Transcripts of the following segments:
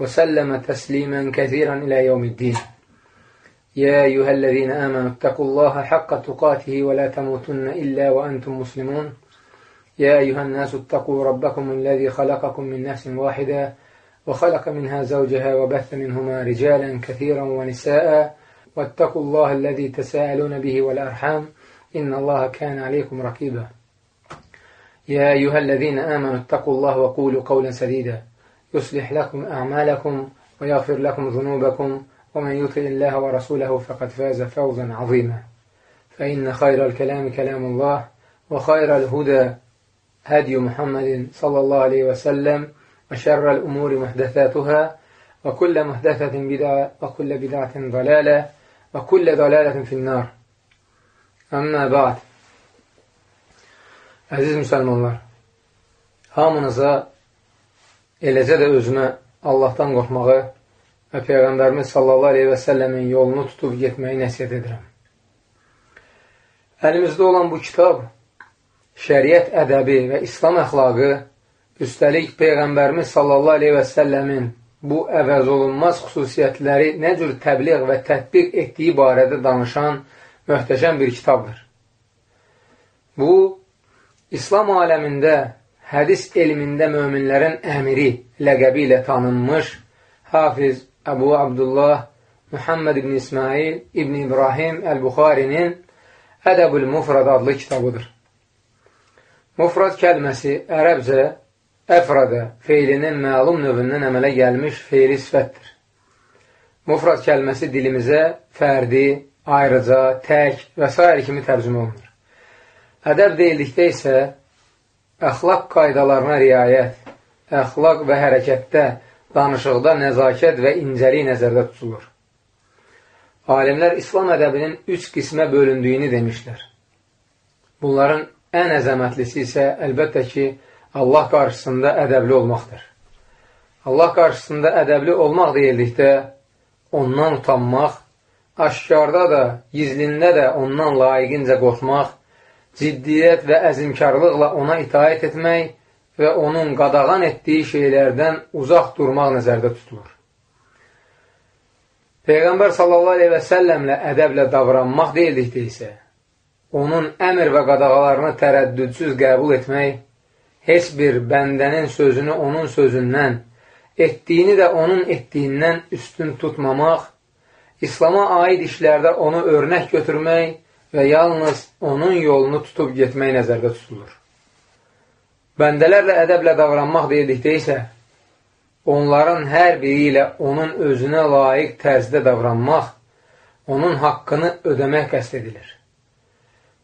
وسلم تسليما كثيرا إلى يوم الدين. يا أيها الذين آمنوا اتقوا الله حق تقاته ولا تموتن إلا وأنتم مسلمون. يا أيها الناس اتقوا ربكم الذي خلقكم من نفس واحدة وخلق منها زوجها وبث منهما رجالا كثيرا ونساء. واتقوا الله الذي تساءلون به والأرحام. إن الله كان عليكم رقيبا. يا أيها الذين آمنوا اتقوا الله وقولوا قولا سديدا. يصلح لكم أعمالكم ويغفر لكم ذنوبكم ومن يطع الله ورسوله فقد فاز فوزا عظيما. فإن خير الكلام كلام الله وخير الهدى هدي محمد صلى الله عليه وسلم وشر الأمور محدثاتها وكل محدثة بدعة وكل بدعة ضلالة وكل ضلالة في النار. أما بعد Əziz müsəlmanlar, hamınıza eləcə də özümə Allahdan qorxmağı və Peyğəmbərimiz sallallahu aleyhi və səlləmin yolunu tutub getməyi nəsiyyət edirəm. Əlimizdə olan bu kitab şəriət ədəbi və İslam əxlaqı, üstəlik Peyğəmbərimiz sallallahu aleyhi və səlləmin bu əvəz olunmaz xüsusiyyətləri nə cür təbliğ və tətbiq etdiyi barədə danışan möhtəşəm bir kitabdır. Bu, İslam aləmində hədis elmində möminlərin əmiri ləqəbi ilə tanınmış Hafiz Əbu Abdullah Muhammed ibn İsmail ibn İbrahim Əl-Buxarinin Ədəbül Mufrad adlı kitabıdır. Mufrad kəlməsi ərəbcə əfrada feylinin məlum növündən əmələ gəlmiş feyli sifətdir. Mufrad kəlməsi dilimizə fərdi, ayrıca, tək və s. kimi tərcümə olunur. Ədəb deyildikdə isə əxlaq qaydalarına riayət, əxlaq və hərəkətdə, danışıqda nəzakət və incəlik nəzərdə tutulur. Alimlər İslam ədəbinin üç qismə bölündüyünü demişlər. Bunların ən əzəmətlisi isə əlbəttə ki, Allah qarşısında ədəbli olmaqdır. Allah qarşısında ədəbli olmaq deyildikdə, ondan utanmaq, aşkarda da, gizlində də ondan layiqincə qorxmaq, ciddiyyət və əzimkarlıqla ona itaət etmək və onun qadağan etdiyi şeylərdən uzaq durmaq nəzərdə tutulur. Peyğəmbər sallallahu aleyhi və səlləmlə ədəblə davranmaq deyildikdə isə, onun əmr və qadağalarını tərəddüdsüz qəbul etmək, heç bir bəndənin sözünü onun sözündən, etdiyini də onun etdiyindən üstün tutmamaq, İslama aid işlərdə onu örnək götürmək və yalnız onun yolunu tutub getmək nəzərdə tutulur. Bəndələrlə ədəblə davranmaq deyildikdə isə, onların hər biri ilə onun özünə layiq tərzdə davranmaq, onun haqqını ödəmək qəst edilir.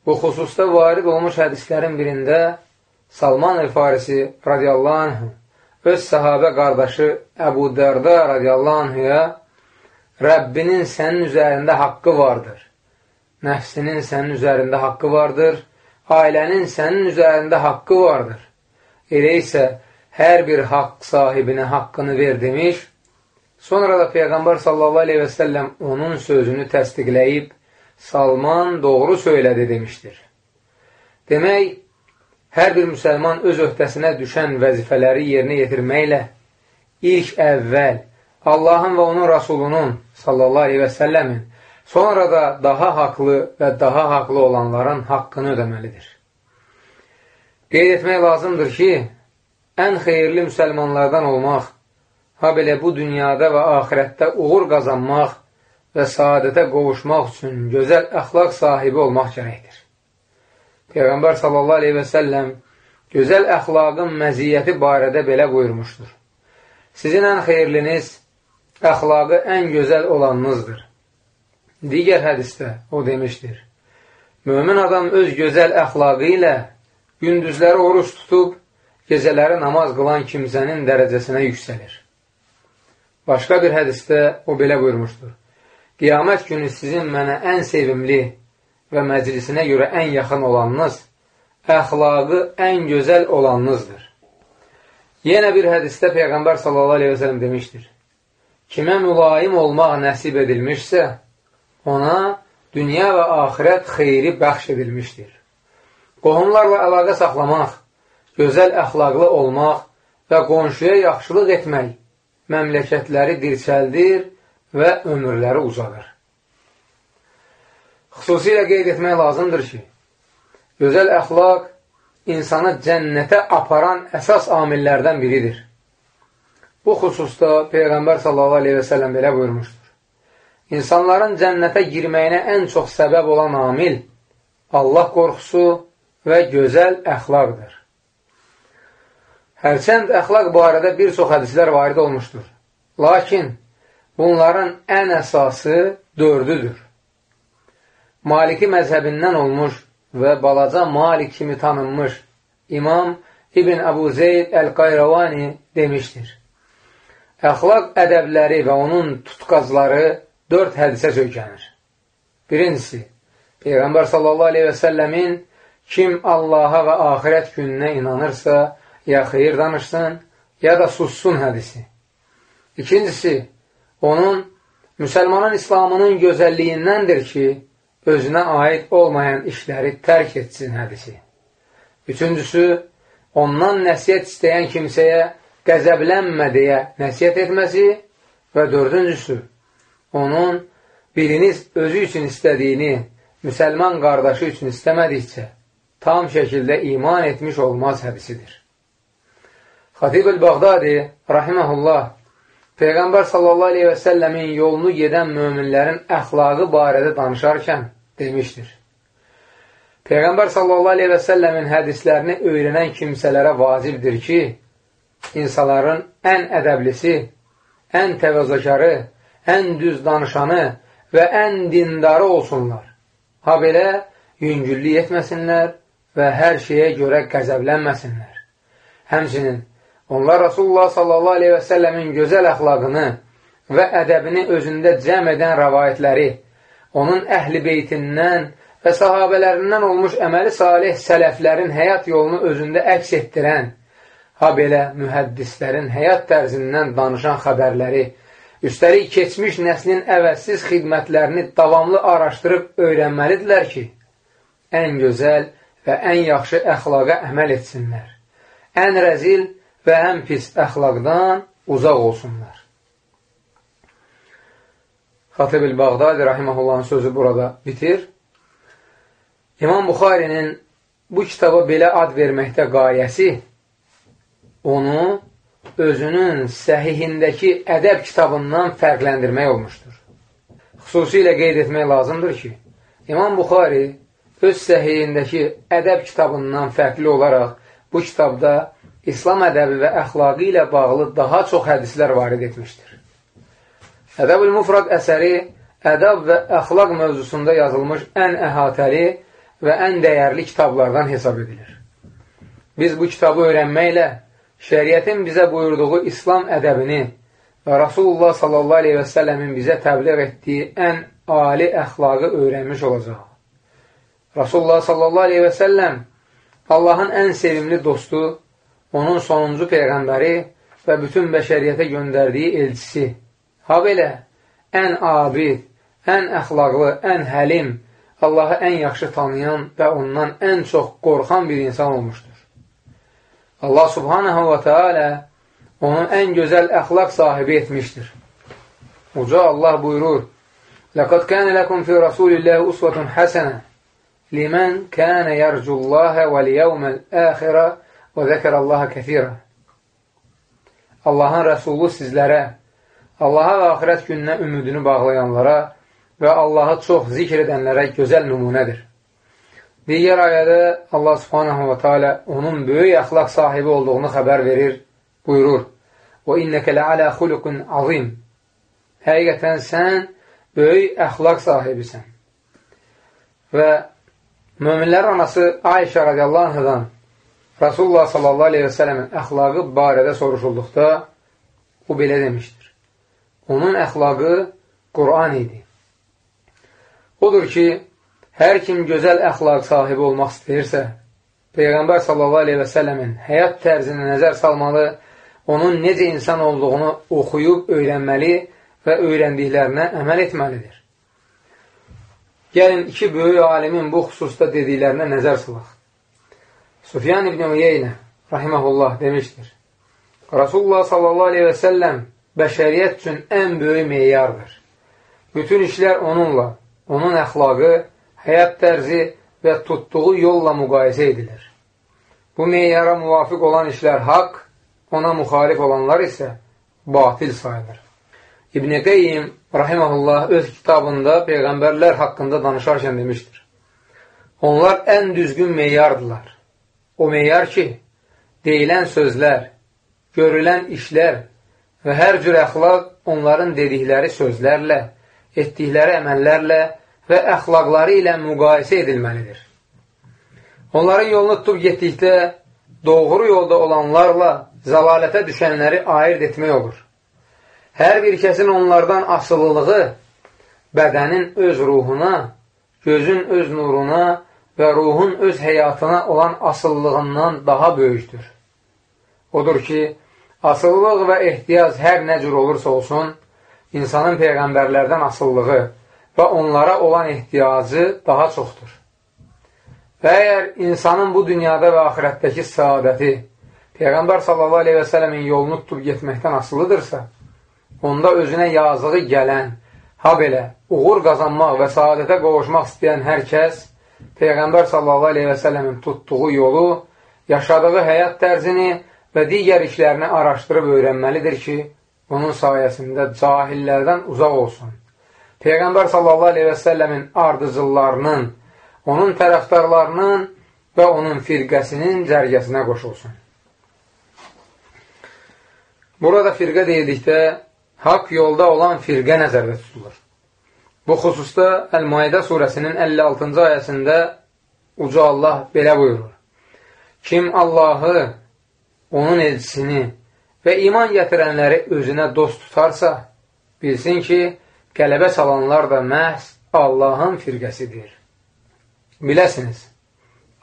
Bu xüsusda varid olmuş hədislərin birində Salman el-Farisi radiyallahu anh öz sahabə qardaşı Əbu Dərdə radiyallahu anhüyə Rəbbinin sənin üzərində haqqı vardır nəfsinin sənin üzərində haqqı vardır, ailənin sənin üzərində haqqı vardır. Elə isə hər bir haqq sahibinə haqqını ver demiş, sonra da Peyğəmbər sallallahu aleyhi və səlləm onun sözünü təsdiqləyib, Salman doğru söylədi demişdir. Demək, hər bir müsəlman öz öhdəsinə düşən vəzifələri yerinə yetirməklə ilk əvvəl Allahın və onun Rasulunun sallallahu aleyhi və səlləmin Sonra da daha haqlı və daha haqlı olanların haqqını ödəməlidir. Qeyd etmək lazımdır ki, ən xeyirli müsəlmanlardan olmaq, ha belə bu dünyada və ahirətdə uğur qazanmaq və saadətə qovuşmaq üçün gözəl əxlaq sahibi olmaq gərəkdir. Peyğəmbər sallallahu aleyhi və səlləm gözəl əxlaqın məziyyəti barədə belə buyurmuşdur. Sizin ən xeyirliniz əxlaqı ən gözəl olanınızdır. Digər hədisdə o demişdir. Mömin adam öz gözəl əxlaqı ilə gündüzləri oruç tutub, gecələri namaz qılan kimsənin dərəcəsinə yüksəlir. Başqa bir hədisdə o belə buyurmuşdur. Qiyamət günü sizin mənə ən sevimli və məclisinə görə ən yaxın olanınız, əxlaqı ən gözəl olanınızdır. Yenə bir hədisdə Peyğəmbər sallallahu aleyhi və sələm demişdir. Kimə mülayim olmaq nəsib edilmişsə, ona dünya və axirət xeyri bəxş edilmişdir. Qohumlarla əlaqə saxlamaq, gözəl əxlaqlı olmaq və qonşuya yaxşılıq etmək məmləkətləri dirçəldir və ömürləri uzadır. Xüsusilə qeyd etmək lazımdır ki, gözəl əxlaq insanı cənnətə aparan əsas amillərdən biridir. Bu xüsusda Peyğəmbər sallallahu aleyhi və səlləm belə buyurmuşdur. İnsanların cənnətə girməyinə ən çox səbəb olan amil Allah qorxusu və gözəl əxlaqdır. Hərçənd əxlaq barədə bir çox hədislər varid olmuşdur. Lakin bunların ən əsası dördüdür. Maliki məzhəbindən olmuş və balaca Malik kimi tanınmış İmam İbn Əbu Zeyd Əl-Qayravani demişdir. Əxlaq ədəbləri və onun tutqazları dörd hədisə söykənir. Birincisi, Peyğəmbər sallallahu aleyhi və səlləmin kim Allaha və axirət gününə inanırsa, ya xeyir danışsın, ya da sussun hədisi. İkincisi, onun müsəlmanın İslamının gözəlliyindəndir ki, özünə aid olmayan işləri tərk etsin hədisi. Üçüncüsü, ondan nəsiyyət istəyən kimsəyə qəzəblənmə deyə nəsiyyət etməsi və dördüncüsü, onun biriniz özü üçün istədiyini müsəlman qardaşı üçün istəmədikcə tam şəkildə iman etmiş olmaz hədisidir. Xatib el-Bağdadi, rahiməhullah, Peyğəmbər sallallahu aleyhi və səlləmin yolunu gedən möminlərin əxlaqı barədə danışarkən demişdir. Peyğəmbər sallallahu aleyhi və səlləmin hədislərini öyrənən kimsələrə vacibdir ki, insanların ən ədəblisi, ən təvəzəkarı, ən düz danışanı və ən dindarı olsunlar. Ha belə, yüngüllük etməsinlər və hər şeyə görə qəzəblənməsinlər. Həmçinin, Onlar Rasulullah sallallahu aleyhi və səlləmin gözəl əxlaqını və ədəbini özündə cəm edən rəvayətləri, onun əhli beytindən və sahabələrindən olmuş əməli salih sələflərin həyat yolunu özündə əks etdirən, ha belə mühəddislərin həyat tərzindən danışan xəbərləri, üstəlik keçmiş nəslin əvəzsiz xidmətlərini davamlı araşdırıb öyrənməlidirlər ki, ən gözəl və ən yaxşı əxlaqa əməl etsinlər. Ən rəzil və ən pis əxlaqdan uzaq olsunlar. Xatib el-Bağdadi rahiməhullahın sözü burada bitir. İmam Buxarinin bu kitaba belə ad verməkdə qayəsi onu özünün səhihindəki ədəb kitabından fərqləndirmək olmuşdur. Xüsusilə qeyd etmək lazımdır ki, İmam Buxari öz səhihindəki ədəb kitabından fərqli olaraq bu kitabda İslam ədəbi və əxlaqı ilə bağlı daha çox hədislər varid etmişdir. Ədəb-ül Mufrad əsəri ədəb və əxlaq mövzusunda yazılmış ən əhatəli və ən dəyərli kitablardan hesab edilir. Biz bu kitabı öyrənməklə şəriətin bizə buyurduğu İslam ədəbini və Rasulullah sallallahu aleyhi və səlləmin bizə təbliğ etdiyi ən ali əxlaqı öyrənmiş olacaq. Rasulullah sallallahu aleyhi və səlləm Allahın ən sevimli dostu onun sonuncu peyğəmbəri və bütün bəşəriyyətə göndərdiyi elçisi. Ha belə, ən abid, ən əxlaqlı, ən həlim, Allahı ən yaxşı tanıyan və ondan ən çox qorxan bir insan olmuşdur. Allah subhanahu və teala onu ən gözəl əxlaq sahibi etmişdir. Uca Allah buyurur, لَقَدْ كَانَ لَكُمْ فِي رَسُولِ اللّٰهِ أُسْوَةٌ حَسَنًا لِمَنْ كَانَ يَرْجُ اللّٰهَ وَالْيَوْمَ الْآخِرَةِ Və zəkərəllaha kəfirə. Allahın rəsulu sizlərə, Allaha və axirət gününə ümidini bağlayanlara və Allahı çox zikr edənlərə gözəl nümunədir. Digər ayədə Allah subhanahu wa ta'ala onun böyük əxlaq sahibi olduğunu xəbər verir, buyurur. Və innəkə ləalə xuluqun azim. Həqiqətən sən böyük əxlaq sahibisən. Və möminlər anası Ayşə radiyallahu anhadan Rasulullah sallallahu aleyhi və sələmin əxlaqı barədə soruşulduqda o belə demişdir. onun əxlaqı Quran idi. Odur ki, hər kim gözəl əxlaq sahibi olmaq istəyirsə, Peyğəmbər səlləmin həyat tərzinə nəzər salmalı, onun necə insan olduğunu oxuyub öyrənməli və öyrəndiklərinə əməl etməlidir. Gəlin, iki böyük alimin bu xüsusda dediklərinə nəzər salaq. Sufyan ibn Uyeynə, rahiməhullah, demişdir. Rasulullah səlləm bəşəriyyət üçün ən böyük meyyardır. Bütün işlər onunla, onun əxlaqı, həyat tərzi və tutduğu yolla müqayisə edilir. Bu meyyara müvafiq olan işlər haqq, ona müxalif olanlar isə batil sayılır. İbn-i Qeyyim, rahiməhullah, öz kitabında Peyğəmbərlər haqqında danışarkən demişdir. Onlar ən düzgün meyyardılar. O meyyar ki, deyilən sözlər, görülən işlər və hər cür əxlaq onların dedikləri sözlərlə, etdikləri əməllərlə və əxlaqları ilə müqayisə edilməlidir. Onların yolunu tutub getdikdə doğru yolda olanlarla zəlalətə düşənləri ayırt etmək olur. Hər bir kəsin onlardan asılılığı bədənin öz ruhuna, gözün öz nuruna və ruhun öz həyatına olan asıllığından daha böyükdür. Odur ki, asıllıq və ehtiyac hər nə cür olursa olsun, insanın peyğəmbərlərdən asıllığı və onlara olan ehtiyacı daha çoxdur. Və əgər insanın bu dünyada və axirətdəki səadəti Peyğəmbər sələmin yolunu tutub getməkdən asılıdırsa, onda özünə yazığı gələn, ha belə, uğur qazanmaq və saadətə qovuşmaq istəyən hər kəs Peyğəmbər sələmin tutduğu yolu, yaşadığı həyat tərzini və digər işlərini araşdırıb öyrənməlidir ki, bunun sayəsində cahillərdən uzaq olsun. Peyğəmbər sallallahu aleyhi və səlləmin ardıcıllarının, onun tərəfdarlarının və onun firqəsinin cərgəsinə qoşulsun. Burada firqə deyildikdə haqq yolda olan firqə nəzərdə tutulur. Bu xüsusda Əl-Maidə surəsinin 56-cı ayəsində Uca Allah belə buyurur. Kim Allahı, onun elçisini və iman gətirənləri özünə dost tutarsa, bilsin ki, qələbə salanlar da məhz Allahın firqəsidir. Biləsiniz,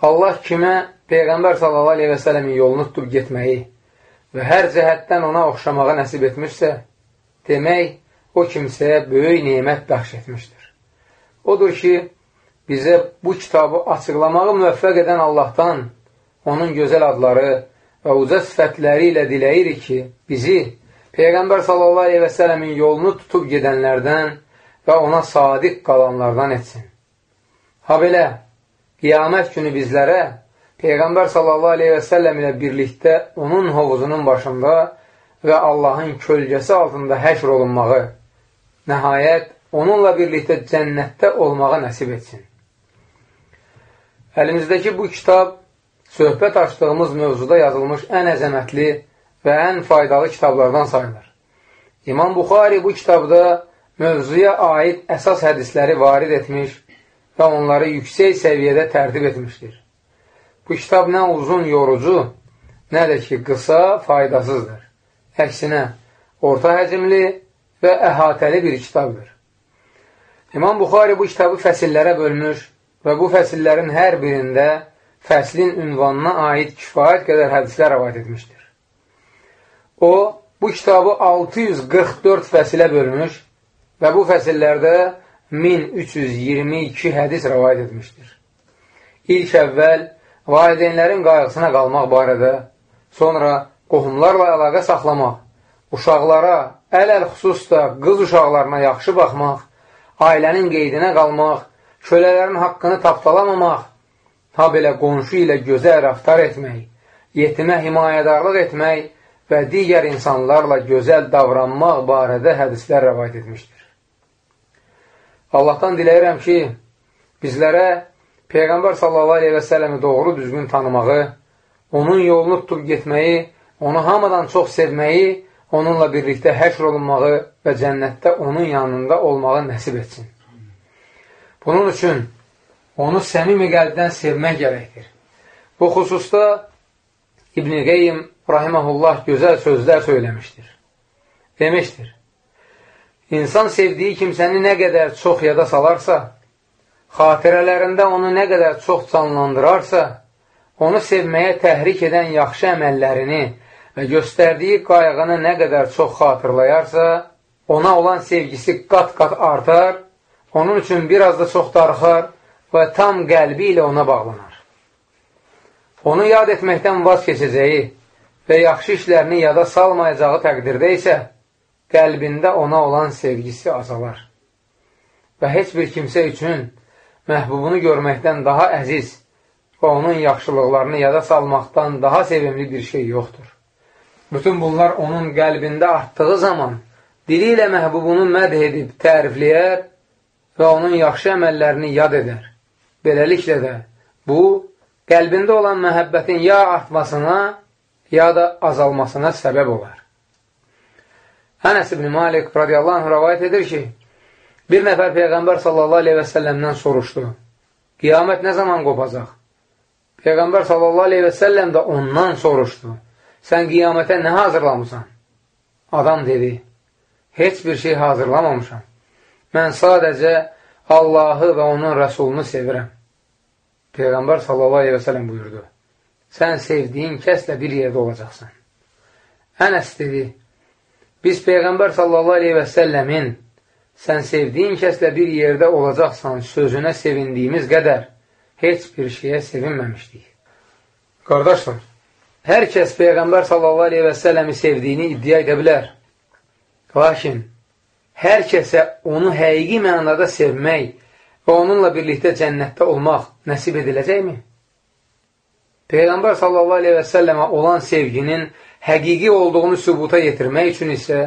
Allah kimə Peyğəmbər sələmin yolunu tutub getməyi və hər cəhətdən ona oxşamağa nəsib etmişsə, demək, o kimsəyə böyük neymət bəxş etmişdir. Odur ki, bizə bu kitabı açıqlamağı müvəffəq edən Allahdan onun gözəl adları və uca sifətləri ilə diləyirik ki, bizi Peyğəmbər sallallahu aleyhi və sələmin yolunu tutub gedənlərdən və ona sadiq qalanlardan etsin. Ha belə, qiyamət günü bizlərə Peyğəmbər sallallahu aleyhi və səlləm ilə birlikdə onun hovuzunun başında və Allahın kölgəsi altında həşr olunmağı, nəhayət onunla birlikdə cənnətdə olmağa nəsib etsin. Əlimizdəki bu kitab söhbət açdığımız mövzuda yazılmış ən əzəmətli və ən faydalı kitablardan sayılır. İmam Buxari bu kitabda mövzuya aid əsas hədisləri varid etmiş və onları yüksək səviyyədə tərtib etmişdir. Bu kitab nə uzun yorucu, nə də ki, qısa, faydasızdır. Əksinə, orta həcmli və əhatəli bir kitabdır. İmam Buxari bu kitabı fəsillərə bölmüş və bu fəsillərin hər birində fəslin ünvanına aid kifayət qədər hədislər rəvat etmişdir. O, bu kitabı 644 fəsilə bölmüş və bu fəsillərdə 1322 hədis rəvayət etmişdir. İlk əvvəl valideynlərin qayğısına qalmaq barədə, sonra qohumlarla əlaqə saxlamaq, uşaqlara, əl-əl xüsusda qız uşaqlarına yaxşı baxmaq, ailənin qeydinə qalmaq, kölələrin haqqını tapdalamamaq, ha belə qonşu ilə gözəl rəftar etmək, yetimə himayədarlıq etmək və digər insanlarla gözəl davranmaq barədə hədislər rəvayət etmişdir. Allahdan diləyirəm ki, bizlərə Peyğəmbər sələmi doğru düzgün tanımağı, onun yolunu tutub getməyi, onu hamadan çox sevməyi, onunla birlikdə həşr olunmağı və cənnətdə onun yanında olmağı nəsib etsin. Bunun üçün onu səmimi qəlbdən sevmək gərəkdir. Bu xüsusda İbn-i Qeyyim rahiməhullah gözəl sözlər söyləmişdir. Demişdir, İnsan sevdiyi kimsəni nə qədər çox yada salarsa, xatirələrində onu nə qədər çox canlandırarsa, onu sevməyə təhrik edən yaxşı əməllərini və göstərdiyi qayğını nə qədər çox xatırlayarsa, ona olan sevgisi qat-qat artar, onun üçün biraz da çox darxar və tam qəlbi ilə ona bağlanar. Onu yad etməkdən vaz keçəcəyi və yaxşı işlərini yada salmayacağı təqdirdə isə, qəlbində ona olan sevgisi azalar. Və heç bir kimsə üçün məhbubunu görməkdən daha əziz və onun yaxşılıqlarını yada salmaqdan daha sevimli bir şey yoxdur. Bütün bunlar onun qəlbində artdığı zaman dili ilə məhbubunu məd edib tərifləyər və onun yaxşı əməllərini yad edər. Beləliklə də bu, qəlbində olan məhəbbətin ya artmasına, ya da azalmasına səbəb olar. Ənəs ibn Malik radiyallahu anh rəvayət edir ki, bir nəfər Peyğəmbər sallallahu aleyhi və səlləmdən soruşdu, qiyamət nə zaman qopacaq? Peyğəmbər sallallahu aleyhi və səlləm də ondan soruşdu, sən qiyamətə nə hazırlamısan? Adam dedi, heç bir şey hazırlamamışam. Mən sadəcə Allahı və onun rəsulunu sevirəm. Peyğəmbər sallallahu aleyhi və səlləm buyurdu, sən sevdiyin kəslə bir yerdə olacaqsan. Ənəs dedi, Biz Peyğəmbər sallallahu aleyhi və səlləmin sən sevdiyin kəslə bir yerdə olacaqsan sözünə sevindiyimiz qədər heç bir şeyə sevinməmişdik. Qardaşlar, hər kəs Peyğəmbər sallallahu aleyhi və səlləmi sevdiyini iddia edə bilər. Lakin, hər kəsə onu həqiqi mənada sevmək və onunla birlikdə cənnətdə olmaq nəsib ediləcəkmi? Peyğəmbər sallallahu aleyhi və səlləmə olan sevginin həqiqi olduğunu sübuta yetirmək üçün isə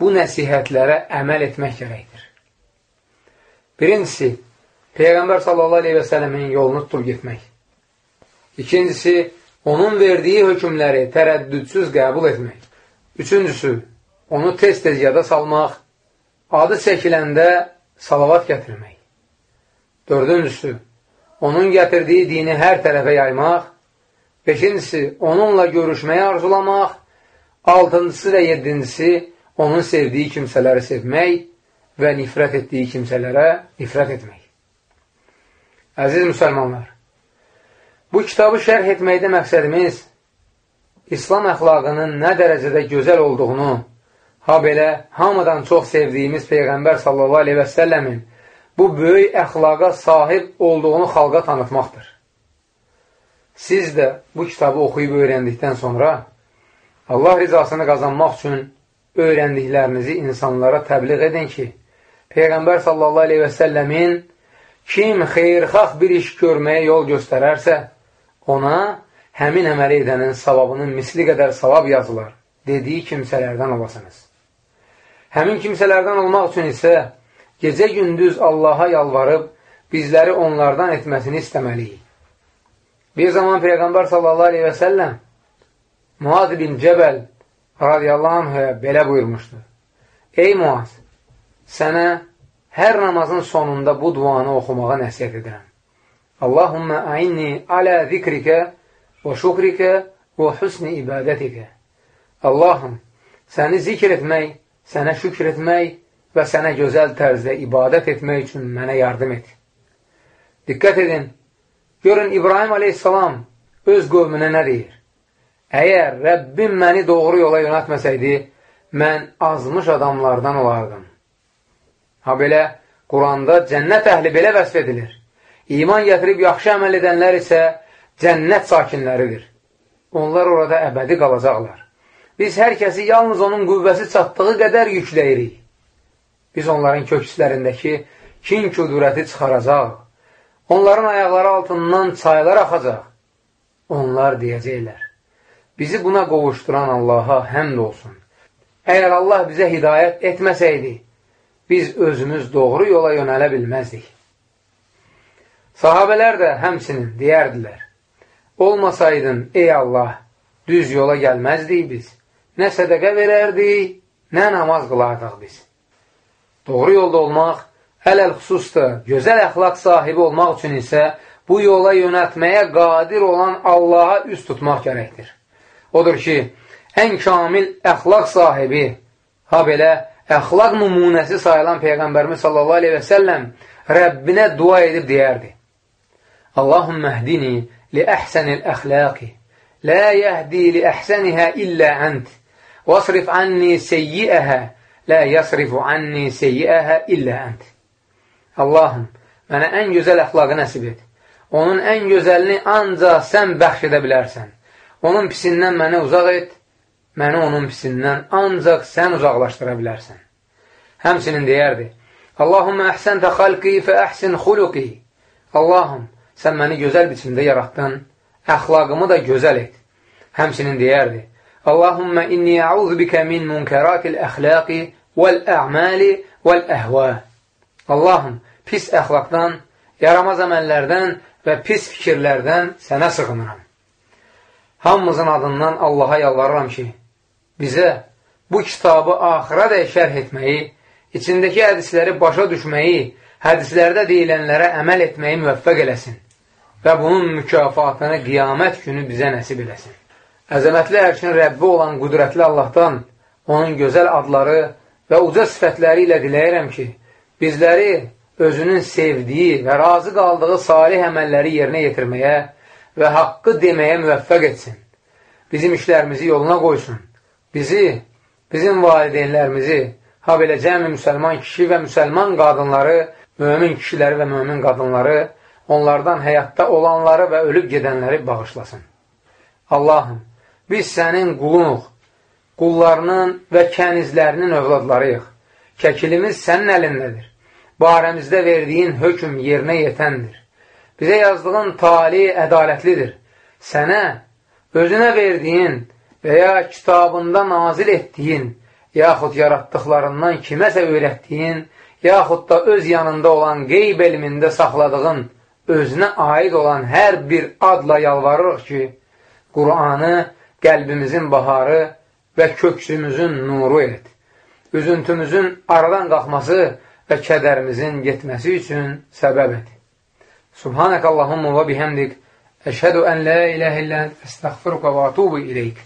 bu nəsihətlərə əməl etmək gərəkdir. Birincisi, Peyğəmbər sallallahu aleyhi və sələmin yolunu tutub getmək. İkincisi, onun verdiyi hökmləri tərəddüdsüz qəbul etmək. Üçüncüsü, onu tez-tez yada salmaq, adı çəkiləndə salavat gətirmək. Dördüncüsü, onun gətirdiyi dini hər tərəfə yaymaq Beşincisi, onunla görüşməyi arzulamaq. Altıncısı və yedincisi, onun sevdiyi kimsələri sevmək və nifrət etdiyi kimsələrə nifrət etmək. Əziz müsəlmanlar, bu kitabı şərh etməkdə məqsədimiz İslam əxlaqının nə dərəcədə gözəl olduğunu, ha belə hamıdan çox sevdiyimiz Peyğəmbər sallallahu aleyhi və səlləmin bu böyük əxlaqa sahib olduğunu xalqa tanıtmaqdır. Siz də bu kitabı oxuyub öyrəndikdən sonra Allah rizasını qazanmaq üçün öyrəndiklərinizi insanlara təbliğ edin ki, Peyğəmbər sallallahu aleyhi və səlləmin kim xeyrxax bir iş görməyə yol göstərərsə, ona həmin əməli edənin savabının misli qədər savab yazılar dediyi kimsələrdən olasınız. Həmin kimsələrdən olmaq üçün isə gecə-gündüz Allaha yalvarıb bizləri onlardan etməsini istəməliyik. Bir zaman Peyğəmbər sallallahu aleyhi və səlləm Muad bin Cəbəl radiyallahu anhaya belə buyurmuşdur. Ey Muaz, sənə hər namazın sonunda bu duanı oxumağa nəsiyyət edirəm. Allahümmə a'inni alə zikrikə və şükrikə və husni ibadətikə. Allahım, səni zikr etmək, sənə şükr etmək və sənə gözəl tərzdə ibadət etmək üçün mənə yardım et. Diqqət edin, Görün, İbrahim aleyhissalam öz qövmünə nə deyir? Əgər Rəbbim məni doğru yola yönətməsəydi, mən azmış adamlardan olardım. Ha belə, Quranda cənnət əhli belə vəsf edilir. İman gətirib yaxşı əməl edənlər isə cənnət sakinləridir. Onlar orada əbədi qalacaqlar. Biz hər kəsi yalnız onun qüvvəsi çatdığı qədər yükləyirik. Biz onların kökslərindəki kin küdurəti çıxaracaq Onların ayaqları altından çaylar axacaq. Onlar deyəcəklər, bizi buna qovuşduran Allaha həmd olsun. Əgər Allah bizə hidayət etməsəydi, biz özümüz doğru yola yönələ bilməzdik. Sahabələr də həmsinin deyərdilər, olmasaydın, ey Allah, düz yola gəlməzdik biz, nə sədəqə verərdik, nə namaz qılardıq biz. Doğru yolda olmaq Ələl xüsusda gözəl əxlaq sahibi olmaq üçün isə bu yola yönətməyə qadir olan Allaha üst tutmaq gərəkdir. Odur ki, ən kamil əxlaq sahibi, ha belə əxlaq nümunəsi sayılan Peyğəmbərimiz sallallahu aleyhi və səlləm Rəbbinə dua edib deyərdi. Allahümmə hdini li əhsənil əxlaqi, lə yəhdi li əhsənihə illə ənt, vasrif anni seyyiəhə, lə yasrifu anni seyyiəhə illə ənt. Allahım, mənə ən gözəl əxlaqı nəsib et. Onun ən gözəlini ancaq sən bəxş edə bilərsən. Onun pisindən məni uzaq et, məni onun pisindən ancaq sən uzaqlaşdıra bilərsən. Həmsinin deyərdi, Allahumma əhsəntə xalqi fə əhsin xuluqi. Allahım, sən məni gözəl biçimdə yaratdın, əxlaqımı da gözəl et. Həmsinin deyərdi, Allahumma inni əuzu bikə min münkəratil əxlaqi vəl-ə'mali vəl-əhvə. Allahım, pis əxlaqdan, yaramaz əməllərdən və pis fikirlərdən sənə sığınıram. Hamımızın adından Allaha yalvarıram ki, bizə bu kitabı axıra da şərh etməyi, içindəki hədisləri başa düşməyi, hədislərdə deyilənlərə əməl etməyi müvəffəq eləsin və bunun mükafatını qiyamət günü bizə nəsib eləsin. Əzəmətli ərşin Rəbbi olan qüdrətli Allahdan onun gözəl adları və uca sifətləri ilə diləyirəm ki, bizləri özünün sevdiyi və razı qaldığı salih əməlləri yerinə yetirməyə və haqqı deməyə müvəffəq etsin. Bizim işlərimizi yoluna qoysun. Bizi, bizim valideynlərimizi, ha belə cəmi müsəlman kişi və müsəlman qadınları, mömin kişiləri və mömin qadınları, onlardan həyatda olanları və ölüb gedənləri bağışlasın. Allahım, biz sənin qulunuq, qullarının və kənizlərinin övladlarıyıq. Kəkilimiz sənin əlindədir. Barəmizdə verdiyin hökm yerinə yetəndir. Bizə yazdığın tali ədalətlidir. Sənə özünə verdiyin və ya kitabında nazil etdiyin, yaxud yaratdıqlarından kiməsə öyrətdiyin, yaxud da öz yanında olan qeyb elmində saxladığın, özünə aid olan hər bir adla yalvarırıq ki, Qur'anı qəlbimizin baharı və köksümüzün nuru et. Üzüntümüzün aradan qalxması və kədərimizin getməsi üçün səbəb et. Subhanək Allahumma və bihəmdik. Əşhədu ən la iləhə illən əstəxfiruka və atubu iləyik.